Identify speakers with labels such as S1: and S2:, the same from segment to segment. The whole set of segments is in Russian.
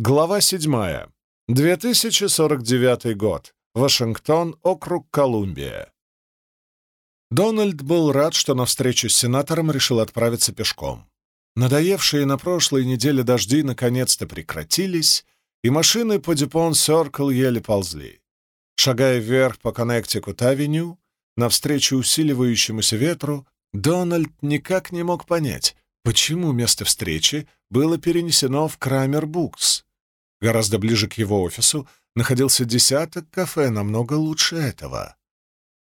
S1: Глава 7. 2049 год. Вашингтон, округ Колумбия. Дональд был рад, что на встречу с сенатором решил отправиться пешком. Надоевшие на прошлой неделе дожди наконец-то прекратились, и машины по Дюпон Сёркл еле ползли. Шагая вверх по Коннектикут-авеню, навстречу усиливающемуся ветру, Дональд никак не мог понять, почему место встречи было перенесено в Крамер-Букс. Гораздо ближе к его офису находился десяток кафе, намного лучше этого.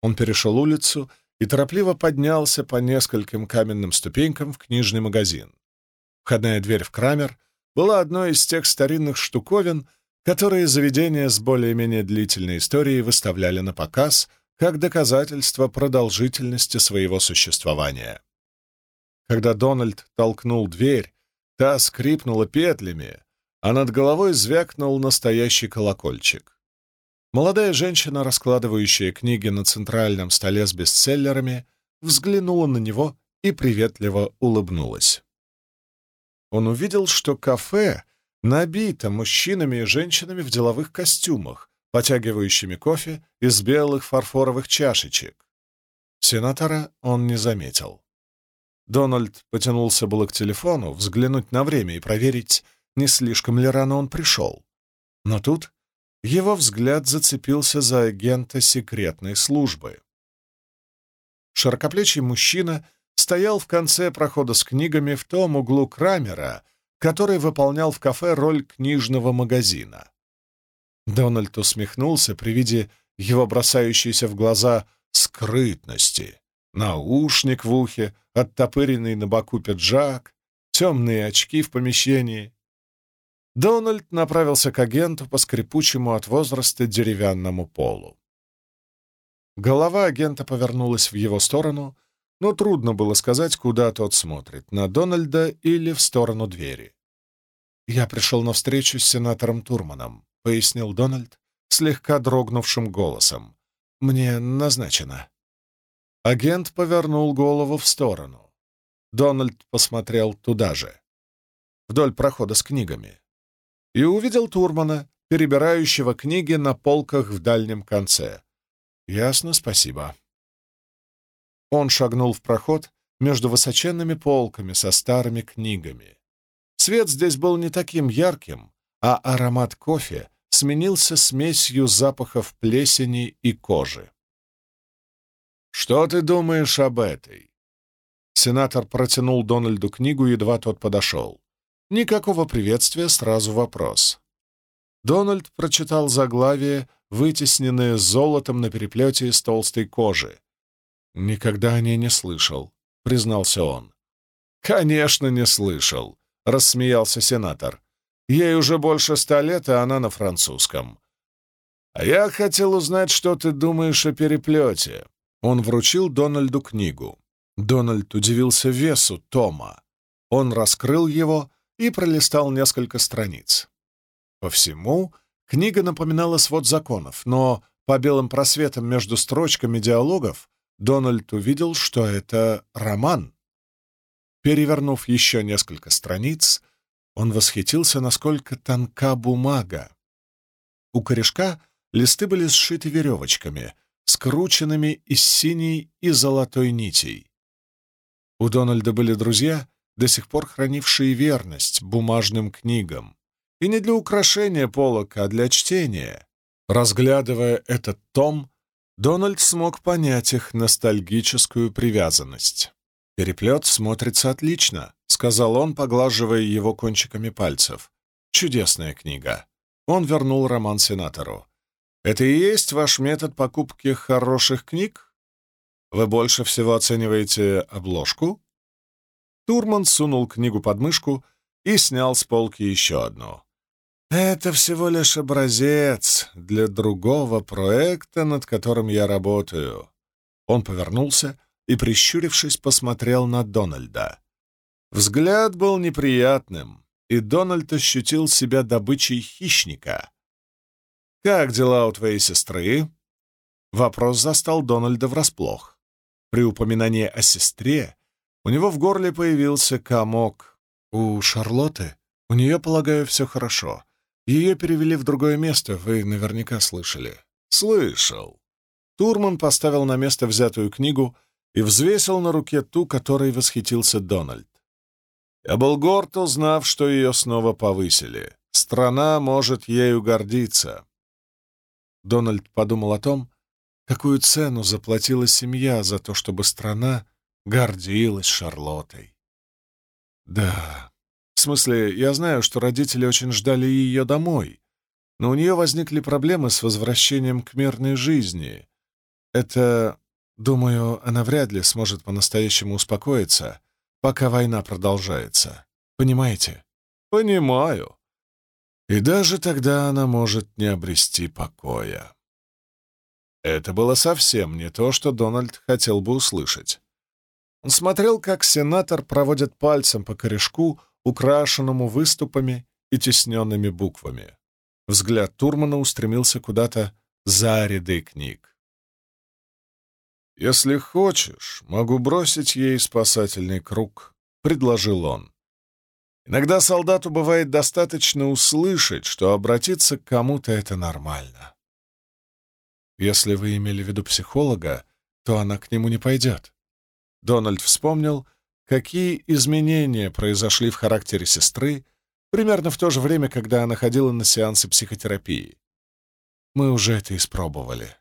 S1: Он перешел улицу и торопливо поднялся по нескольким каменным ступенькам в книжный магазин. Входная дверь в Крамер была одной из тех старинных штуковин, которые заведения с более-менее длительной историей выставляли на показ как доказательство продолжительности своего существования. Когда Дональд толкнул дверь, та скрипнула петлями, а над головой звякнул настоящий колокольчик. Молодая женщина, раскладывающая книги на центральном столе с бестселлерами, взглянула на него и приветливо улыбнулась. Он увидел, что кафе набито мужчинами и женщинами в деловых костюмах, потягивающими кофе из белых фарфоровых чашечек. Сенатора он не заметил. Дональд потянулся было к телефону, взглянуть на время и проверить, не слишком ли рано он пришел. Но тут его взгляд зацепился за агента секретной службы. Широкоплечий мужчина стоял в конце прохода с книгами в том углу Крамера, который выполнял в кафе роль книжного магазина. Дональд усмехнулся при виде его бросающейся в глаза скрытности. Наушник в ухе, оттопыренный на боку пиджак, темные очки в помещении. Дональд направился к агенту по скрипучему от возраста деревянному полу. Голова агента повернулась в его сторону, но трудно было сказать, куда тот смотрит, на Дональда или в сторону двери. «Я пришел на встречу с сенатором Турманом», — пояснил Дональд слегка дрогнувшим голосом. «Мне назначено». Агент повернул голову в сторону. Дональд посмотрел туда же, вдоль прохода с книгами и увидел Турмана, перебирающего книги на полках в дальнем конце. «Ясно, спасибо». Он шагнул в проход между высоченными полками со старыми книгами. Свет здесь был не таким ярким, а аромат кофе сменился смесью запахов плесени и кожи. «Что ты думаешь об этой?» Сенатор протянул Дональду книгу, едва тот подошел. Никакого приветствия, сразу вопрос. Дональд прочитал заглавие, вытесненное золотом на переплете из толстой кожи. «Никогда о ней не слышал», — признался он. «Конечно, не слышал», — рассмеялся сенатор. «Ей уже больше ста лет, а она на французском». «А я хотел узнать, что ты думаешь о переплете». Он вручил Дональду книгу. Дональд удивился весу тома. Он раскрыл его и пролистал несколько страниц. По всему книга напоминала свод законов, но по белым просветам между строчками диалогов Дональд увидел, что это роман. Перевернув еще несколько страниц, он восхитился, насколько тонка бумага. У корешка листы были сшиты веревочками, скрученными из синей и золотой нитей. У Дональда были друзья, до сих пор хранившие верность бумажным книгам. И не для украшения полок, а для чтения. Разглядывая этот том, Дональд смог понять их ностальгическую привязанность. «Переплет смотрится отлично», — сказал он, поглаживая его кончиками пальцев. «Чудесная книга». Он вернул роман сенатору. «Это и есть ваш метод покупки хороших книг? Вы больше всего оцениваете обложку?» Турман сунул книгу под мышку и снял с полки еще одну. «Это всего лишь образец для другого проекта, над которым я работаю». Он повернулся и, прищурившись, посмотрел на Дональда. Взгляд был неприятным, и Дональд ощутил себя добычей хищника. «Как дела у твоей сестры?» Вопрос застал Дональда врасплох. При упоминании о сестре у него в горле появился комок. У Шарлотты, у нее, полагаю, все хорошо. Ее перевели в другое место, вы наверняка слышали.
S2: Слышал.
S1: Турман поставил на место взятую книгу и взвесил на руке ту, которой восхитился Дональд. Я был горд, узнав, что ее снова повысили. Страна может ею гордиться. Дональд подумал о том, какую цену заплатила семья за то, чтобы страна гордилась Шарлоттой. Да, в смысле, я знаю, что родители очень ждали ее домой, но у нее возникли проблемы с возвращением к мирной жизни. Это, думаю, она вряд ли сможет по-настоящему успокоиться, пока война продолжается. Понимаете?
S2: Понимаю.
S1: И даже тогда она может не обрести покоя. Это было совсем не то, что Дональд хотел бы услышать. Он смотрел, как сенатор проводит пальцем по корешку, украшенному выступами и тесненными буквами. Взгляд Турмана устремился куда-то за ряды книг. «Если хочешь, могу бросить ей спасательный круг», — предложил он. Иногда солдату бывает достаточно услышать, что обратиться к кому-то — это нормально. Если вы имели в виду психолога, то она к нему не пойдет. Дональд вспомнил, какие изменения произошли в характере сестры примерно в то же время, когда она ходила на сеансы психотерапии. Мы уже это испробовали.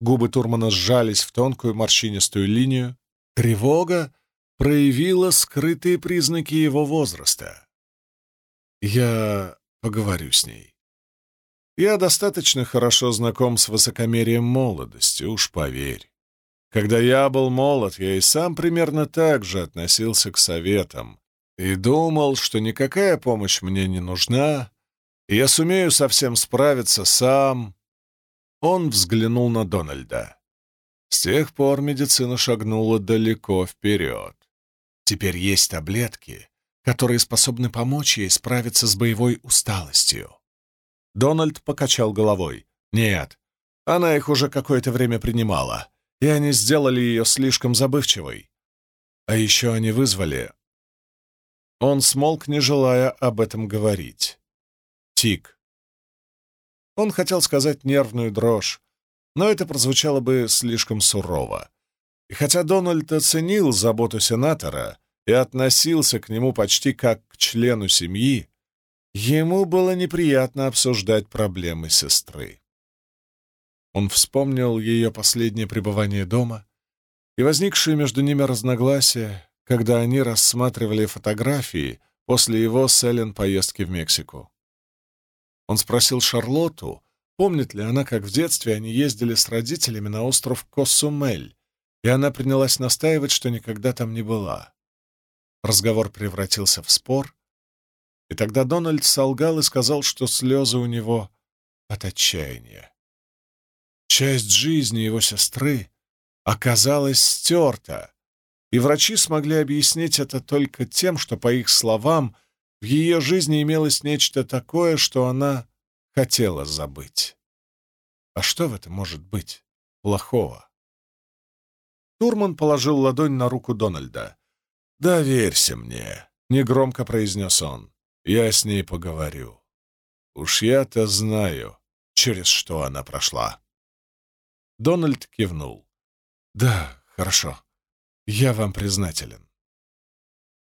S1: Губы Турмана сжались в тонкую морщинистую линию. Тревога проявила скрытые признаки его возраста. Я поговорю с ней. Я достаточно хорошо знаком с высокомерием молодости, уж поверь. Когда я был молод, я и сам примерно так же относился к советам и думал, что никакая помощь мне не нужна, и я сумею совсем справиться сам. Он взглянул на Дональда. С тех пор медицина шагнула далеко вперед. Теперь есть таблетки, которые способны помочь ей справиться с боевой усталостью. Дональд покачал головой. Нет, она их уже какое-то время принимала и они сделали ее слишком забывчивой. А еще они вызвали... Он смолк, не желая об этом говорить. Тик. Он хотел сказать нервную дрожь, но это прозвучало бы слишком сурово. И хотя Дональд оценил заботу сенатора и относился к нему почти как к члену семьи, ему было неприятно обсуждать проблемы сестры. Он вспомнил ее последнее пребывание дома и возникшие между ними разногласия, когда они рассматривали фотографии после его с Эллен поездки в Мексику. Он спросил Шарлотту, помнит ли она, как в детстве они ездили с родителями на остров Косумель, и она принялась настаивать, что никогда там не была. Разговор превратился в спор, и тогда Дональд солгал и сказал, что слезы у него от отчаяния. Часть жизни его сестры оказалась стерта, и врачи смогли объяснить это только тем, что, по их словам, в ее жизни имелось нечто такое, что она хотела забыть. А что в этом может быть плохого? Турман положил ладонь на руку Дональда. «Доверься мне», — негромко произнес он. «Я с ней поговорю. Уж я-то знаю, через что она прошла». Дональд кивнул. «Да, хорошо. Я вам признателен».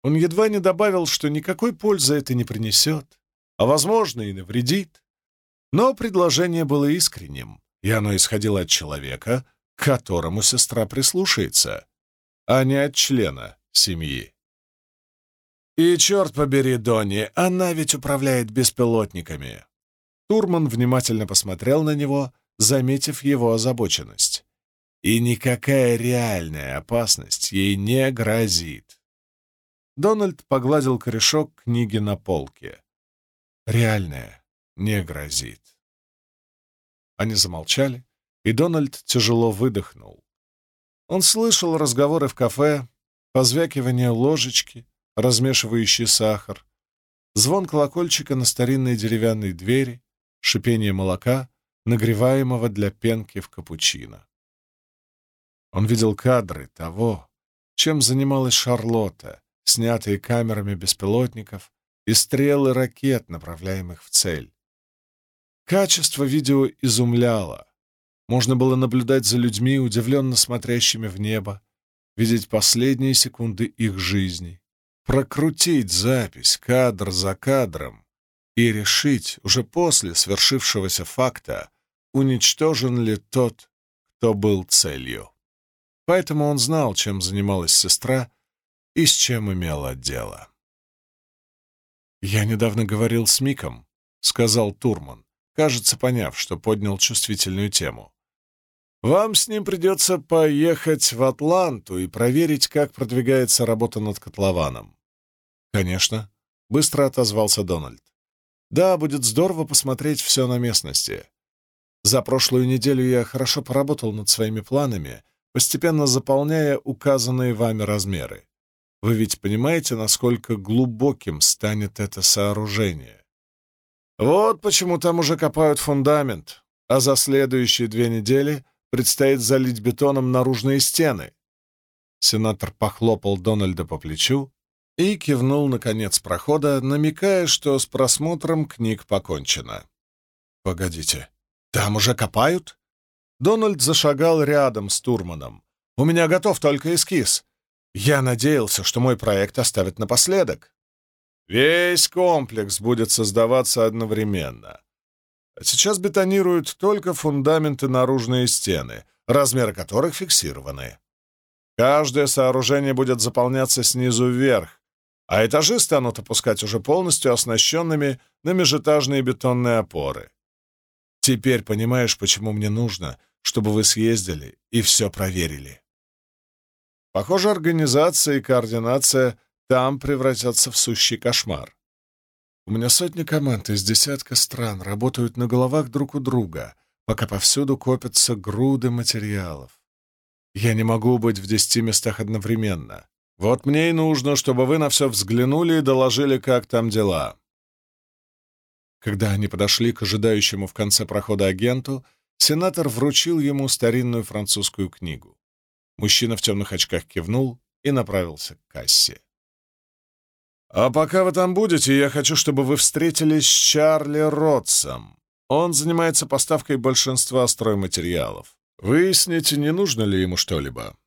S1: Он едва не добавил, что никакой пользы это не принесет, а, возможно, и навредит. Но предложение было искренним, и оно исходило от человека, к которому сестра прислушается, а не от члена семьи. «И черт побери, Донни, она ведь управляет беспилотниками!» Турман внимательно посмотрел на него — заметив его озабоченность. И никакая реальная опасность ей не грозит. Дональд погладил корешок книги на полке. Реальная не грозит. Они замолчали, и Дональд тяжело выдохнул. Он слышал разговоры в кафе, позвякивание ложечки, размешивающей сахар, звон колокольчика на старинной деревянной двери, шипение молока, нагреваемого для пенки в капучино. Он видел кадры того, чем занималась Шарлотта, снятые камерами беспилотников и стрелы ракет, направляемых в цель. Качество видео изумляло. Можно было наблюдать за людьми, удивленно смотрящими в небо, видеть последние секунды их жизни, прокрутить запись кадр за кадром и решить уже после свершившегося факта, уничтожен ли тот, кто был целью. Поэтому он знал, чем занималась сестра и с чем имела дело. «Я недавно говорил с Миком», — сказал Турман, кажется, поняв, что поднял чувствительную тему. «Вам с ним придется поехать в Атланту и проверить, как продвигается работа над котлованом». «Конечно», — быстро отозвался Дональд. «Да, будет здорово посмотреть все на местности. За прошлую неделю я хорошо поработал над своими планами, постепенно заполняя указанные вами размеры. Вы ведь понимаете, насколько глубоким станет это сооружение? Вот почему там уже копают фундамент, а за следующие две недели предстоит залить бетоном наружные стены. Сенатор похлопал Дональда по плечу и кивнул на конец прохода, намекая, что с просмотром книг покончено. «Погодите», «Там уже копают?» Дональд зашагал рядом с Турманом. «У меня готов только эскиз. Я надеялся, что мой проект оставят напоследок. Весь комплекс будет создаваться одновременно. А сейчас бетонируют только фундаменты наружные стены, размеры которых фиксированы. Каждое сооружение будет заполняться снизу вверх, а этажи станут опускать уже полностью оснащенными на межэтажные бетонные опоры. Теперь понимаешь, почему мне нужно, чтобы вы съездили и все проверили. Похоже, организация и координация там превратятся в сущий кошмар. У меня сотни команд из десятка стран работают на головах друг у друга, пока повсюду копятся груды материалов. Я не могу быть в десяти местах одновременно. Вот мне и нужно, чтобы вы на все взглянули и доложили, как там дела. Когда они подошли к ожидающему в конце прохода агенту, сенатор вручил ему старинную французскую книгу. Мужчина в темных очках кивнул и направился к кассе. «А пока вы там будете, я хочу, чтобы вы встретились с Чарли Ротсом. Он занимается поставкой большинства стройматериалов. Выясните, не нужно ли ему что-либо».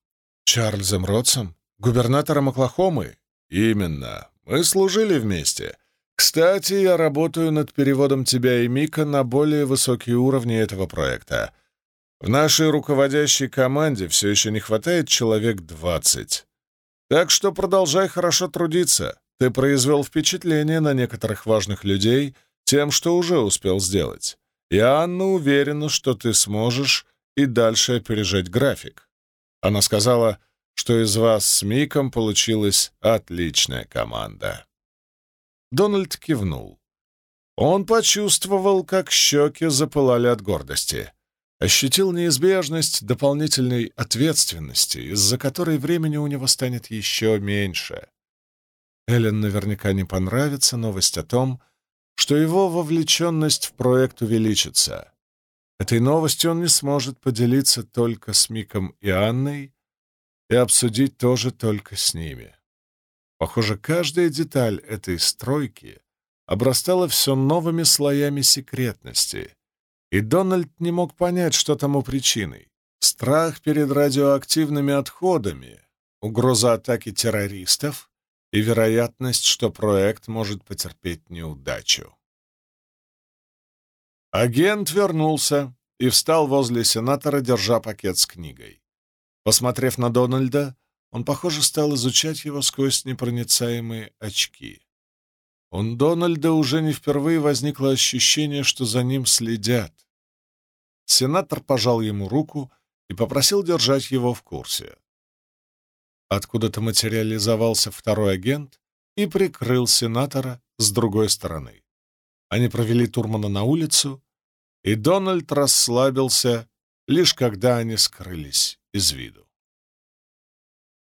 S1: «Чарльзом Ротсом? Губернатором Оклахомы?» «Именно. Мы служили вместе. Кстати, я работаю над переводом тебя и Мика на более высокие уровни этого проекта. В нашей руководящей команде все еще не хватает человек двадцать. Так что продолжай хорошо трудиться. Ты произвел впечатление на некоторых важных людей тем, что уже успел сделать. И Анна уверена, что ты сможешь и дальше опережать график. Она сказала, что из вас с Миком получилась отличная команда. Дональд кивнул. Он почувствовал, как щеки запылали от гордости. Ощутил неизбежность дополнительной ответственности, из-за которой времени у него станет еще меньше. Эллен наверняка не понравится новость о том, что его вовлеченность в проект увеличится. Этой новостью он не сможет поделиться только с Миком и Анной и обсудить тоже только с ними. Похоже, каждая деталь этой стройки обрастала все новыми слоями секретности, и Дональд не мог понять, что тому причиной. Страх перед радиоактивными отходами, угроза атаки террористов и вероятность, что проект может потерпеть неудачу. Агент вернулся и встал возле сенатора, держа пакет с книгой. Посмотрев на Дональда, он, похоже, стал изучать его сквозь непроницаемые очки. У Дональда уже не впервые возникло ощущение, что за ним следят. Сенатор пожал ему руку и попросил держать его в курсе. Откуда-то материализовался второй агент и прикрыл сенатора с другой стороны. Они провели Турмана на улицу, и Дональд расслабился, лишь когда они скрылись из виду.